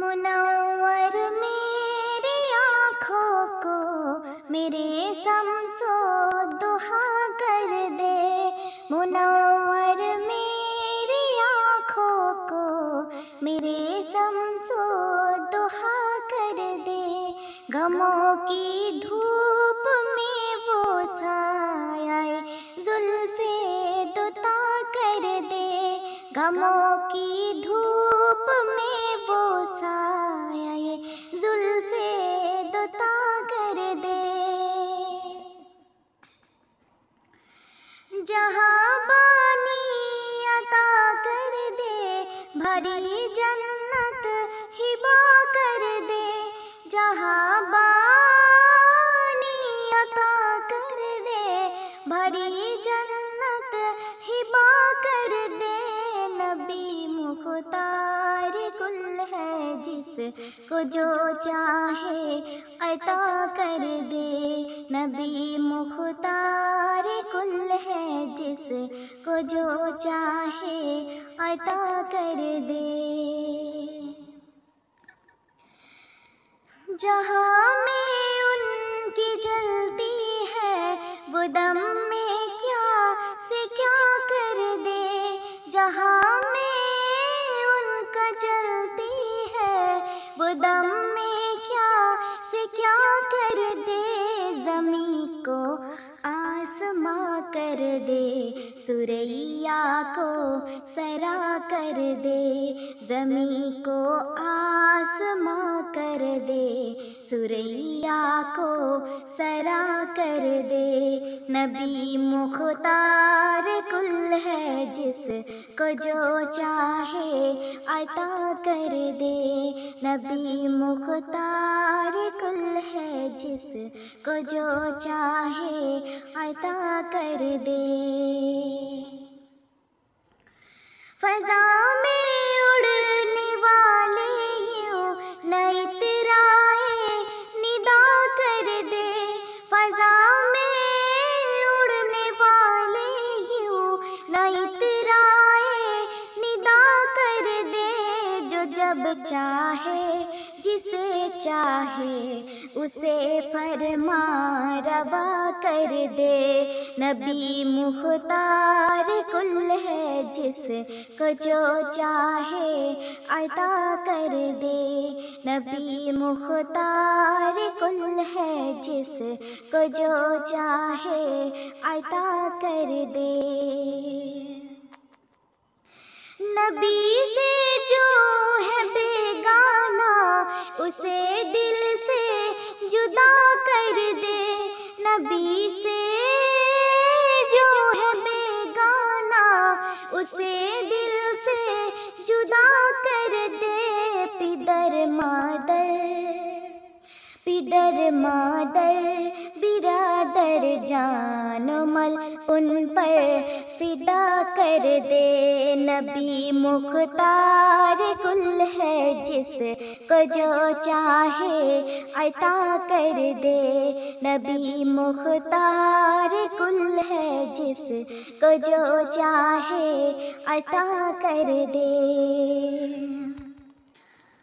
منور میری آنکھوں کو، میرے سمسو دہا کر دے۔ منور میری آنکھوں کو، میرے سمسو دہا کر دے۔ غموں کی دھوپ میں وہ سایہ زلف دتا کر دے۔ غموں کی دھوپ میں وہ سایہ زلف دتا کر دے۔ جہاں بانی عطا کر دے بھری کو جو چاہے عطا کر دے۔ نبی مختار کل ہے جس کو جو چاہے عطا کر دے۔ جہاں میں ان کی جلتی ہے، وہ دم میں دے سوریا کو سرا کر دے، زمین کو آسماں کر دے سوریا کو سرا کر دے۔ نبی مختار کل ہے جس کو جو چاہے عطا کر دے۔ نبی مختار کل ہے جس کو جو چاہے عطا کر دے۔ فضا میں جب چاہے جسے چاہے اسے فرما روا کر دے۔ نبی مختار کل ہے جس کو جو چاہے عطا کر دے۔ نبی مختار کل ہے جس کو جو چاہے عطا کر دے۔ نبی سے نبی سے جو ہے بیگانہ اسے دل سے جدا کر دے پدر مادر۔ پدر مادر، برادر جان مل، ان پر فدا کر دے۔ نبی مختار کل ہے جس کو جو چاہے عطا کر دے۔ نبی مختار کل ہے جس کو جو چاہے عطا کر دے۔